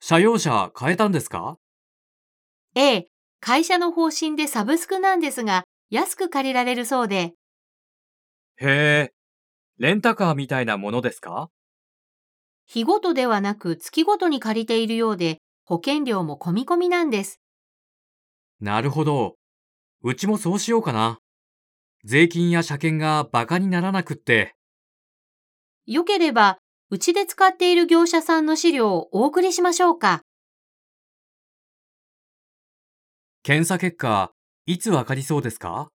車用車変えたんですか？ええ、会社の方針でサブスクなんですが、安く借りられるそうで、へえ、レンタカーみたいなものですか？日ごとではなく月ごとに借りているようで、保険料も込み込みなんです。なるほど。うちもそうしようかな。税金や車検がバカにならなくって。よければ、うちで使っている業者さんの資料をお送りしましょうか。検査結果、いつわかりそうですか？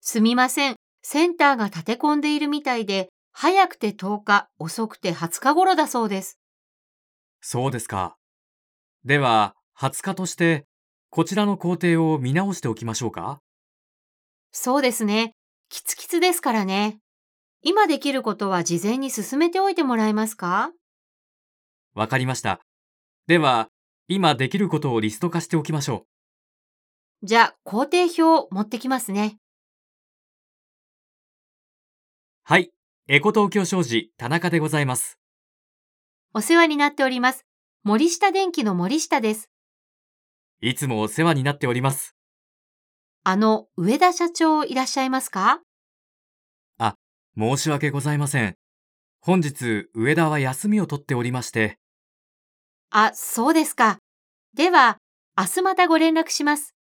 すみません。センターが立て込んでいるみたいで、早くて10日、遅くて20日頃だそうです。そうですか。では、20日として、こちらの工程を見直しておきましょうか？そうですね。キツキツですからね。今できることは事前に進めておいてもらえますか？わかりました。では、今できることをリスト化しておきましょう。じゃあ、工程表を持ってきますね。はい。エコ東京商事、田中でございます。お世話になっております。森下電機の森下です。いつもお世話になっております。あの、上田社長いらっしゃいますか？申し訳ございません。本日、上田は休みを取っておりまして、あ、そうですか。では、明日またご連絡します。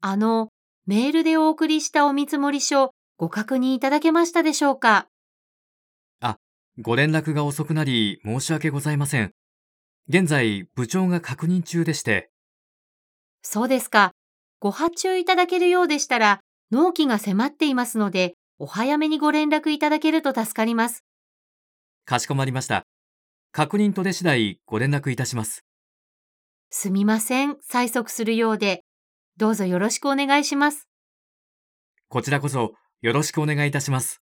あの、メールでお送りしたお見積書、ご確認いただけましたでしょうか？ご連絡が遅くなり申し訳ございません。現在、部長が確認中でして、そうですか。ご発注いただけるようでしたら、納期が迫っていますので、お早めにご連絡いただけると助かります。かしこまりました。確認取れ次第ご連絡いたします。すみません。催促するようで。どうぞよろしくお願いします。こちらこそよろしくお願いいたします。